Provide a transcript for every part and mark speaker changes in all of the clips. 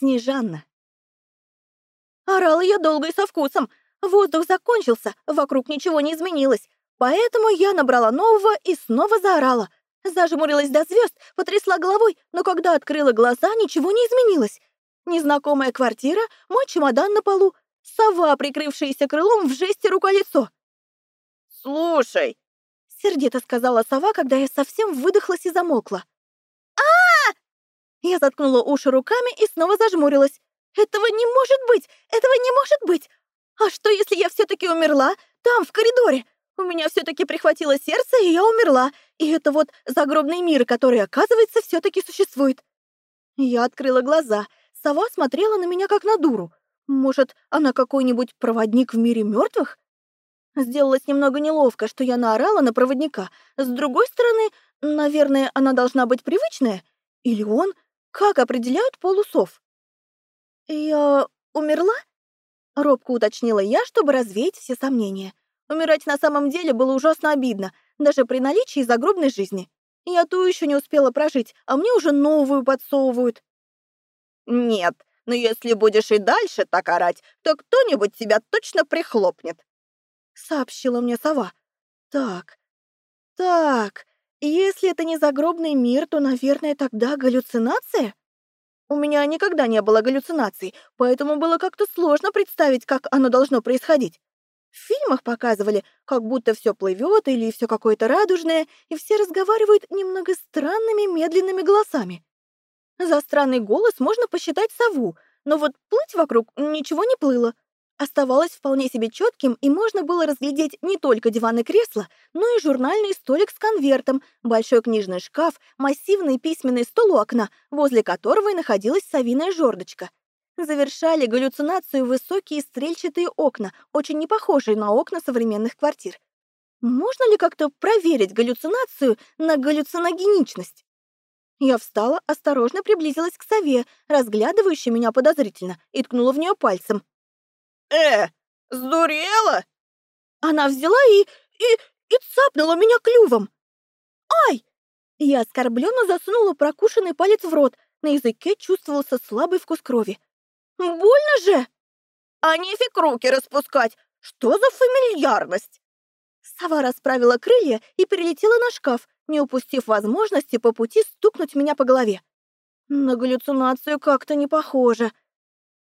Speaker 1: Снежанна. Орала я долго и со вкусом. Воздух закончился, вокруг ничего не изменилось. Поэтому я набрала нового и снова заорала. Зажмурилась до звезд, потрясла головой, но когда открыла глаза, ничего не изменилось. Незнакомая квартира, мой чемодан на полу, сова, прикрывшаяся крылом в жесте рука-лицо.
Speaker 2: «Слушай!»
Speaker 1: — сердито сказала сова, когда я совсем выдохлась и замолкла. Я заткнула уши руками и снова зажмурилась. «Этого не может быть! Этого не может быть! А что, если я все-таки умерла? Там, в коридоре! У меня все-таки прихватило сердце, и я умерла. И это вот загробный мир, который, оказывается, все-таки существует». Я открыла глаза. Сова смотрела на меня как на дуру. Может, она какой-нибудь проводник в мире мертвых? Сделалось немного неловко, что я наорала на проводника. С другой стороны, наверное, она должна быть привычная. Или он? Как определяют полусов? «Я умерла?» — робко уточнила я, чтобы развеять все сомнения. Умирать на самом деле было ужасно обидно, даже при наличии загробной жизни. Я ту еще не успела прожить, а мне уже новую подсовывают.
Speaker 2: «Нет, но если будешь и дальше так орать, то кто-нибудь тебя точно прихлопнет», —
Speaker 1: сообщила мне сова. «Так, так, если это не загробный мир, то, наверное, тогда галлюцинация?» У меня никогда не было галлюцинаций, поэтому было как-то сложно представить, как оно должно происходить. В фильмах показывали, как будто все плывет или все какое-то радужное, и все разговаривают немного странными медленными голосами. За странный голос можно посчитать сову, но вот плыть вокруг ничего не плыло. Оставалось вполне себе четким, и можно было разглядеть не только диван и кресло, но и журнальный столик с конвертом, большой книжный шкаф, массивный письменный стол у окна, возле которого и находилась совиная жердочка — завершали галлюцинацию высокие стрельчатые окна, очень не похожие на окна современных квартир. Можно ли как-то проверить галлюцинацию на галлюциногеничность? Я встала, осторожно приблизилась к сове, разглядывающей меня подозрительно, и ткнула в нее пальцем.
Speaker 2: «Э, сдурела?»
Speaker 1: Она взяла и... и... и цапнула меня клювом. «Ай!» Я оскорбленно засунула прокушенный палец в рот. На языке чувствовался слабый вкус крови. Больно же!
Speaker 2: А нефиг руки распускать! Что за фамильярность?
Speaker 1: Сова расправила крылья и перелетела на шкаф, не упустив возможности по пути стукнуть меня по голове. На галлюцинацию как-то не похоже.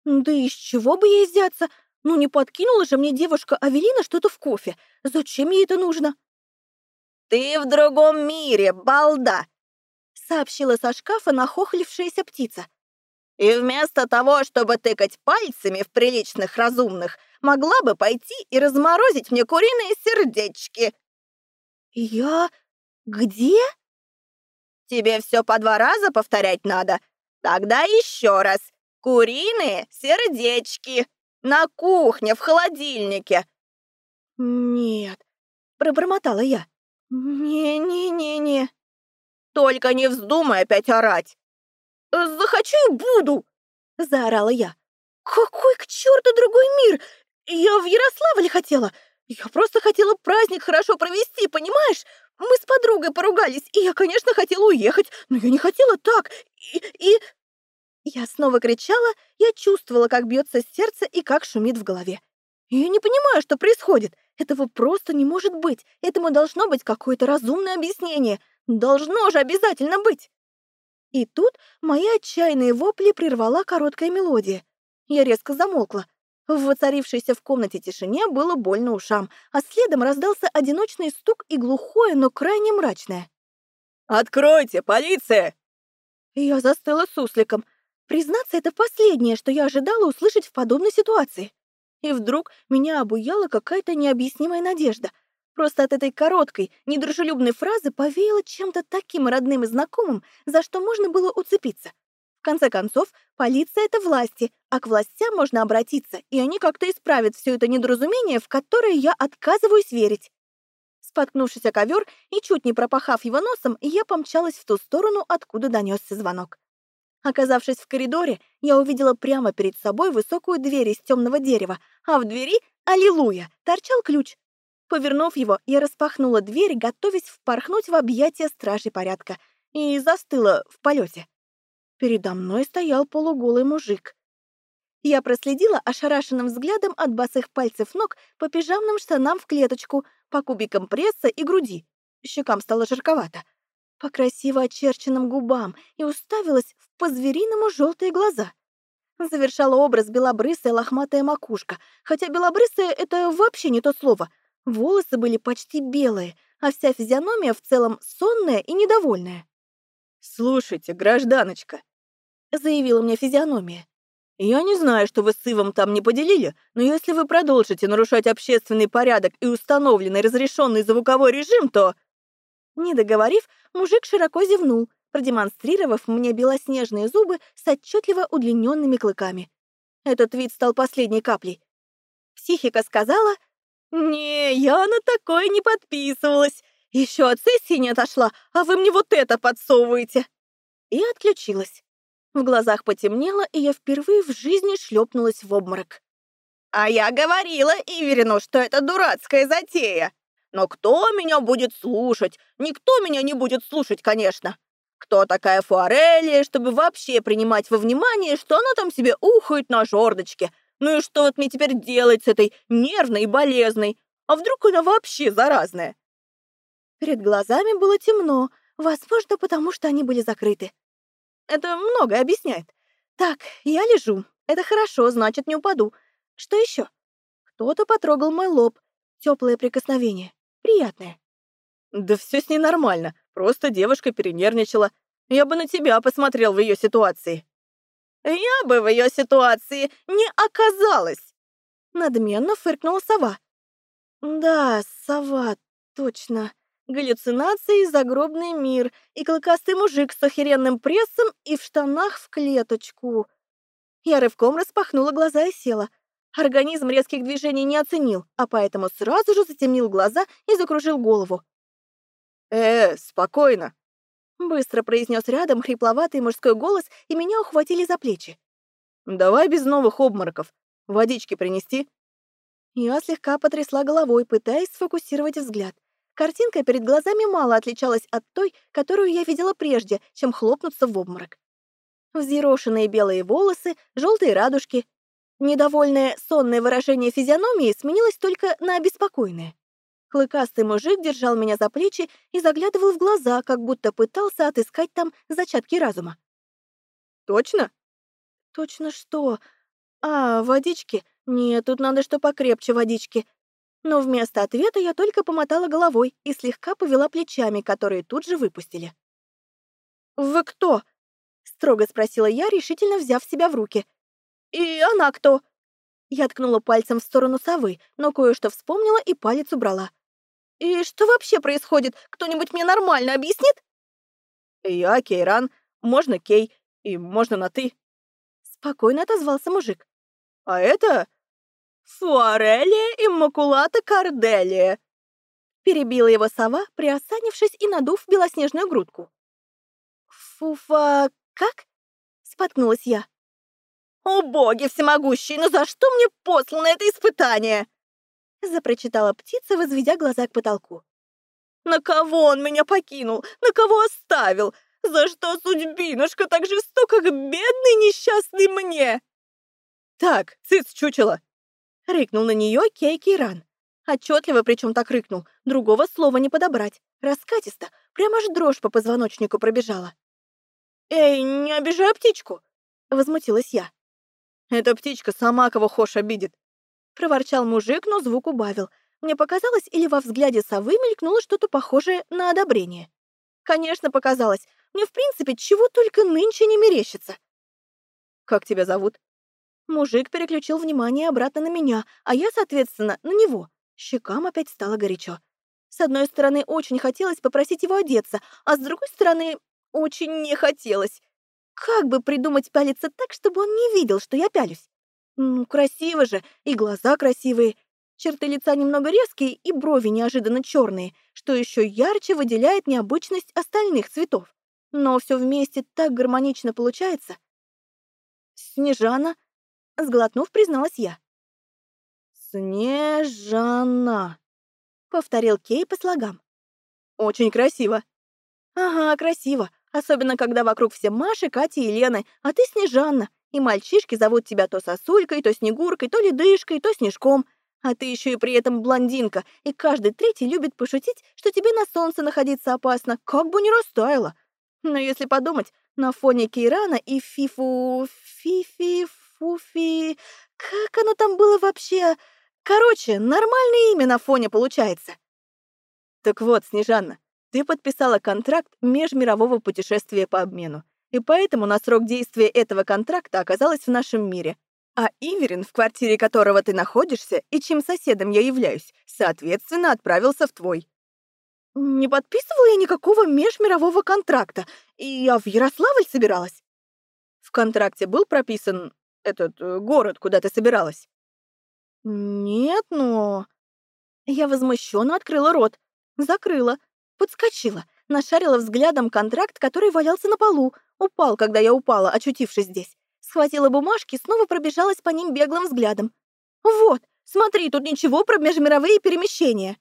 Speaker 1: Да из чего бы ей взяться? Ну не подкинула же мне девушка Авелина что-то в кофе. Зачем ей это нужно?
Speaker 2: «Ты в другом мире, балда!» — сообщила со шкафа нахохлившаяся птица. И вместо того, чтобы тыкать пальцами в приличных разумных, могла бы пойти и разморозить мне куриные сердечки.
Speaker 1: Я... где?
Speaker 2: Тебе все по два раза повторять надо. Тогда еще раз. Куриные сердечки. На кухне, в холодильнике.
Speaker 1: Нет, пробормотала я. Не-не-не-не.
Speaker 2: Только не вздумай опять орать.
Speaker 1: «Захочу и буду!» — заорала я. «Какой к черту другой мир? Я в Ярославле хотела. Я просто хотела праздник хорошо провести, понимаешь? Мы с подругой поругались, и я, конечно, хотела уехать, но я не хотела так. И... и... Я снова кричала, я чувствовала, как бьется сердце и как шумит в голове. Я не понимаю, что происходит. Этого просто не может быть. Этому должно быть какое-то разумное объяснение. Должно же обязательно быть. И тут мои отчаянные вопли прервала короткая мелодия. Я резко замолкла. В воцарившейся в комнате тишине было больно ушам, а следом раздался одиночный стук и глухое, но крайне мрачное.
Speaker 2: «Откройте, полиция!»
Speaker 1: Я застыла сусликом. Признаться, это последнее, что я ожидала услышать в подобной ситуации. И вдруг меня обуяла какая-то необъяснимая надежда — Просто от этой короткой, недружелюбной фразы повеяло чем-то таким родным и знакомым, за что можно было уцепиться. В конце концов, полиция — это власти, а к властям можно обратиться, и они как-то исправят все это недоразумение, в которое я отказываюсь верить. Споткнувшись о ковер и чуть не пропахав его носом, я помчалась в ту сторону, откуда донесся звонок. Оказавшись в коридоре, я увидела прямо перед собой высокую дверь из темного дерева, а в двери, аллилуйя, торчал ключ. Повернув его, я распахнула дверь, готовясь впорхнуть в объятия стражей порядка, и застыла в полете. Передо мной стоял полуголый мужик. Я проследила ошарашенным взглядом от босых пальцев ног по пижамным штанам в клеточку, по кубикам пресса и груди. Щекам стало жарковато. По красиво очерченным губам и уставилась по-звериному желтые глаза. Завершала образ белобрысая лохматая макушка, хотя белобрысая — это вообще не то слово. Волосы были почти белые, а вся физиономия в целом сонная и недовольная.
Speaker 2: «Слушайте, гражданочка», — заявила мне физиономия, «я не знаю, что вы с Ивом там не поделили, но если вы продолжите нарушать общественный порядок и установленный разрешенный звуковой режим, то...»
Speaker 1: Не договорив, мужик широко зевнул, продемонстрировав мне белоснежные зубы с отчетливо удлиненными клыками. Этот вид стал последней каплей. Психика сказала, «Не, я на такое не подписывалась. Еще от сессии не отошла, а вы мне вот это подсовываете!» И отключилась. В глазах потемнело, и я впервые в жизни шлепнулась в обморок.
Speaker 2: «А я говорила Иверину, что это дурацкая затея. Но кто меня будет слушать? Никто меня не будет слушать, конечно. Кто такая Фуарелия, чтобы вообще принимать во внимание, что она там себе ухает на жердочке? Ну и что вот мне теперь делать с этой нервной и болезной? А вдруг она вообще заразная?
Speaker 1: Перед глазами было темно, возможно, потому что они были закрыты. Это многое объясняет. Так, я лежу. Это хорошо, значит, не упаду. Что еще? Кто-то потрогал мой лоб. Теплое прикосновение. Приятное.
Speaker 2: Да все с ней нормально. Просто девушка перенервничала. Я бы на тебя посмотрел в ее ситуации. Я бы в ее ситуации не оказалась.
Speaker 1: Надменно фыркнула сова. Да, сова, точно. Галлюцинации, загробный мир и клыкастый мужик с охеренным прессом и в штанах в клеточку. Я рывком распахнула глаза и села. Организм резких движений не оценил, а поэтому сразу же затемнил глаза и закружил голову.
Speaker 2: «Э, спокойно!»
Speaker 1: Быстро произнес рядом хрипловатый мужской голос, и меня ухватили за плечи.
Speaker 2: «Давай без новых обмороков. Водички принести?»
Speaker 1: Я слегка потрясла головой, пытаясь сфокусировать взгляд. Картинка перед глазами мало отличалась от той, которую я видела прежде, чем хлопнуться в обморок. Взъерошенные белые волосы, желтые радужки. Недовольное сонное выражение физиономии сменилось только на обеспокоенное. Клыкастый мужик держал меня за плечи и заглядывал в глаза, как будто пытался отыскать там зачатки разума.
Speaker 2: «Точно?»
Speaker 1: «Точно что? А, водички? Нет, тут надо что покрепче водички. Но вместо ответа я только помотала головой и слегка повела плечами, которые тут же выпустили. «Вы кто?» — строго спросила я, решительно взяв себя в руки. «И она кто?» Я ткнула пальцем в сторону совы, но кое-что вспомнила и палец убрала. «И что вообще происходит? Кто-нибудь мне нормально объяснит?»
Speaker 2: «Я Кейран. Можно Кей. И можно на «ты».
Speaker 1: Спокойно отозвался мужик.
Speaker 2: «А это «Фуарелия иммакулата карделия!»
Speaker 1: Перебила его сова, приосанившись и надув белоснежную грудку. «Фуфа... как?» — споткнулась я.
Speaker 2: «О, боги всемогущие, ну за что мне послано это испытание?»
Speaker 1: Запрочитала птица, возведя глаза к потолку.
Speaker 2: «На кого он меня покинул? На кого оставил? За что судьбинушка так жестока к бедной несчастной мне?» «Так, цыц, чучело,
Speaker 1: Рыкнул на нее Кейки Ран. Отчетливо, причем так рыкнул, другого слова не подобрать. Раскатисто, прямо аж дрожь по позвоночнику пробежала.
Speaker 2: «Эй, не обижай птичку!»
Speaker 1: — возмутилась я.
Speaker 2: «Эта птичка сама кого хошь обидит!»
Speaker 1: Проворчал мужик, но звук убавил. Мне показалось, или во взгляде совы мелькнуло что-то похожее на одобрение. Конечно, показалось. Мне, в принципе, чего только нынче не мерещится.
Speaker 2: «Как тебя зовут?»
Speaker 1: Мужик переключил внимание обратно на меня, а я, соответственно, на него. Щекам опять стало горячо. С одной стороны, очень хотелось попросить его одеться, а с другой стороны, очень не хотелось. Как бы придумать пялиться так, чтобы он не видел, что я пялюсь? Ну, красиво же, и глаза красивые. Черты лица немного резкие, и брови неожиданно черные, что еще ярче выделяет необычность остальных цветов. Но все вместе так гармонично получается. Снежана — Сглотнув, призналась я. «Снежана», — повторил Кей по слогам.
Speaker 2: «Очень красиво».
Speaker 1: «Ага, красиво. особенно когда вокруг все Маши, Катя и Лены, а ты Снежанна, и мальчишки зовут тебя то сосулькой, то снегуркой, то ледышкой, то снежком. А ты еще и при этом блондинка, и каждый третий любит пошутить, что тебе на солнце находиться опасно, как бы не растаяло. Но если подумать, на фоне Кейрана и Фифу... Фифи... Фуфи... Как оно там было вообще? Короче, нормальное имя на фоне получается. Так вот, Снежанна, ты подписала контракт межмирового путешествия по обмену, и поэтому на срок действия этого контракта оказалась в нашем мире. А Иверин, в квартире которого ты находишься и чьим соседом я являюсь, соответственно, отправился в твой. Не подписывала я никакого межмирового контракта, и я в Ярославль собиралась. В контракте был прописан этот э, город, куда ты собиралась? Нет, но... Я возмущенно открыла рот, закрыла, подскочила, нашарила взглядом контракт, который валялся на полу, упал, когда я упала, очутившись здесь. Схватила бумажки, снова пробежалась по ним беглым взглядом. «Вот, смотри, тут ничего про межмировые перемещения».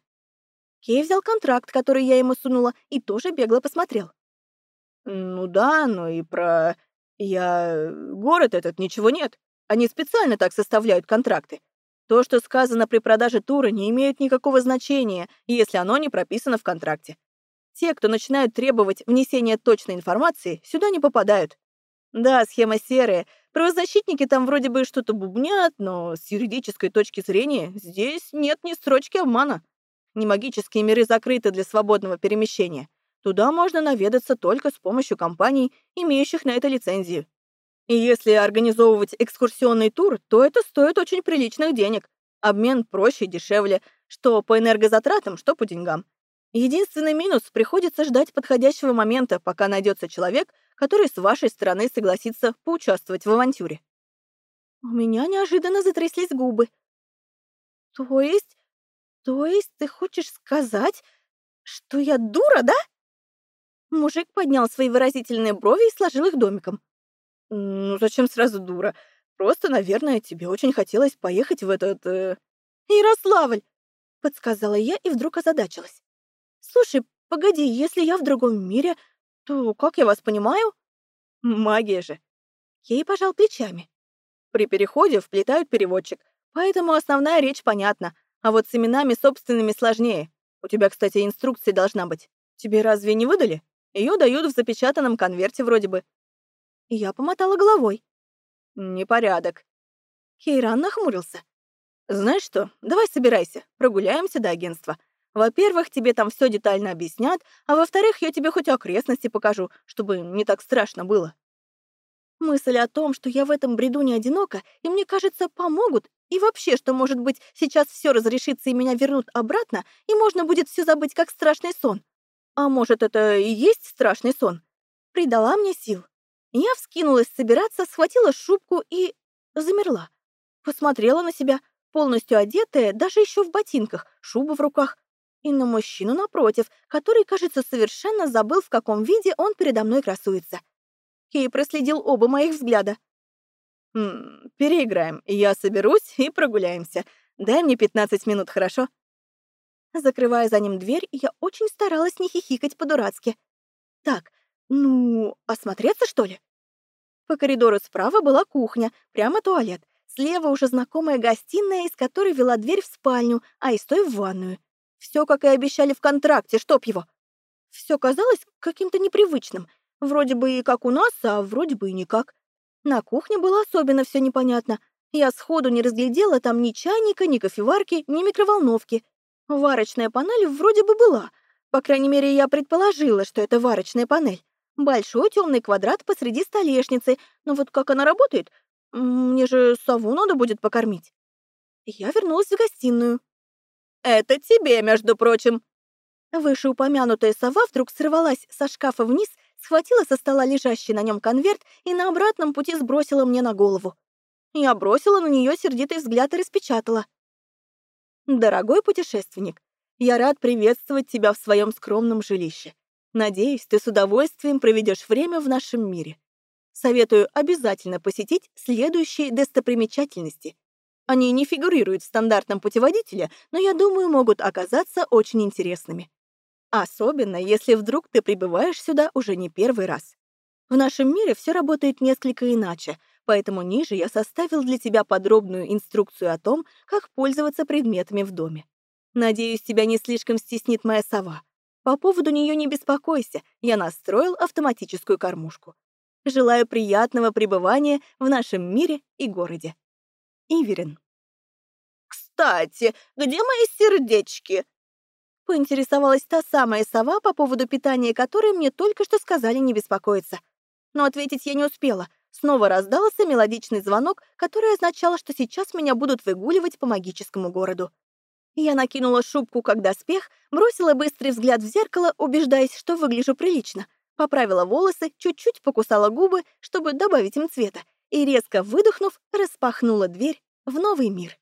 Speaker 1: Кей взял контракт, который я ему сунула, и тоже бегло посмотрел. «Ну да, но и про... Я... Город этот ничего нет. Они специально так составляют контракты. То, что сказано при продаже тура, не имеет никакого значения, если оно не прописано в контракте. Те, кто начинают требовать внесения точной информации, сюда не попадают. Да, схема серая. Правозащитники там вроде бы что-то бубнят, но с юридической точки зрения здесь нет ни строчки обмана. Немагические миры закрыты для свободного перемещения. Туда можно наведаться только с помощью компаний, имеющих на это лицензию. И если организовывать экскурсионный тур, то это стоит очень приличных денег. Обмен проще и дешевле, что по энергозатратам, что по деньгам. Единственный минус — приходится ждать подходящего момента, пока найдется человек, который с вашей стороны согласится поучаствовать в авантюре. У меня неожиданно затряслись губы. То есть... То есть ты хочешь сказать, что я дура, да? Мужик поднял свои выразительные брови и сложил их домиком. Ну, зачем сразу дура? Просто, наверное, тебе очень хотелось поехать в этот... Э... Ярославль! Подсказала я и вдруг озадачилась. «Слушай, погоди, если я в другом мире, то как я вас понимаю?» «Магия же!» Кей пожал плечами. При переходе вплетают переводчик, поэтому основная речь понятна, а вот с именами собственными сложнее. У тебя, кстати, инструкция должна быть. Тебе разве не выдали? Ее дают в запечатанном конверте вроде бы. Я помотала головой. Непорядок. Кейран нахмурился. Знаешь что, давай собирайся, прогуляемся до агентства. Во-первых, тебе там все детально объяснят, а во-вторых, я тебе хоть окрестности покажу, чтобы не так страшно было. Мысль о том, что я в этом бреду не одинока, и мне кажется, помогут, и вообще, что, может быть, сейчас все разрешится и меня вернут обратно, и можно будет все забыть, как страшный сон. А может, это и есть страшный сон? Придала мне сил. Я вскинулась собираться, схватила шубку и... замерла. Посмотрела на себя, полностью одетая, даже еще в ботинках, шуба в руках и на мужчину напротив, который, кажется, совершенно забыл, в каком виде он передо мной красуется. Кей проследил оба моих взгляда. «М -м, «Переиграем. Я соберусь и прогуляемся. Дай мне 15 минут, хорошо?» Закрывая за ним дверь, я очень старалась не хихикать по-дурацки. «Так, ну, осмотреться, что ли?» По коридору справа была кухня, прямо туалет. Слева уже знакомая гостиная, из которой вела дверь в спальню, а из той в ванную. Все, как и обещали в контракте, чтоб его. Все казалось каким-то непривычным. Вроде бы и как у нас, а вроде бы и никак. На кухне было особенно все непонятно. Я сходу не разглядела там ни чайника, ни кофеварки, ни микроволновки. Варочная панель вроде бы была. По крайней мере, я предположила, что это варочная панель. Большой темный квадрат посреди столешницы. Но вот как она работает? Мне же сову надо будет покормить. Я вернулась в гостиную. Это тебе, между прочим!» Вышеупомянутая сова вдруг сорвалась со шкафа вниз, схватила со стола лежащий на нем конверт и на обратном пути сбросила мне на голову. Я бросила на нее сердитый взгляд и распечатала. «Дорогой путешественник, я рад приветствовать тебя в своем скромном жилище. Надеюсь, ты с удовольствием проведешь время в нашем мире. Советую обязательно посетить следующие достопримечательности. Они не фигурируют в стандартном путеводителе, но, я думаю, могут оказаться очень интересными. Особенно, если вдруг ты прибываешь сюда уже не первый раз. В нашем мире все работает несколько иначе, поэтому ниже я составил для тебя подробную инструкцию о том, как пользоваться предметами в доме. Надеюсь, тебя не слишком стеснит моя сова. По поводу нее не беспокойся, я настроил автоматическую кормушку. Желаю приятного пребывания в нашем мире и городе. Иверин.
Speaker 2: «Кстати, где мои сердечки?»
Speaker 1: Поинтересовалась та самая сова, по поводу питания которой мне только что сказали не беспокоиться. Но ответить я не успела. Снова раздался мелодичный звонок, который означал, что сейчас меня будут выгуливать по магическому городу. Я накинула шубку как доспех, бросила быстрый взгляд в зеркало, убеждаясь, что выгляжу прилично, поправила волосы, чуть-чуть покусала губы, чтобы добавить им цвета, и, резко выдохнув, распахнула дверь в новый мир.